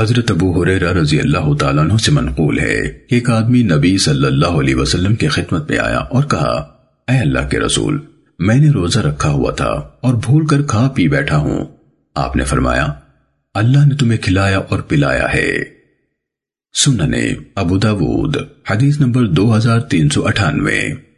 حضرت ابو حریرہ رضی اللہ تعالیٰ عنہ سے منقول ہے کہ ایک آدمی نبی صلی اللہ علیہ وسلم کے خدمت میں آیا اور کہا، اے اللہ کے رسول، میں نے روزہ رکھا ہوا تھا اور بھول کر کھا پی بیٹھا ہوں۔ آپ نے فرمایا، اللہ نے تمہیں کھلایا اور پلایا ہے۔ سننے ابو داود، حدیث نمبر دو ہزار تین سو اٹھانوے۔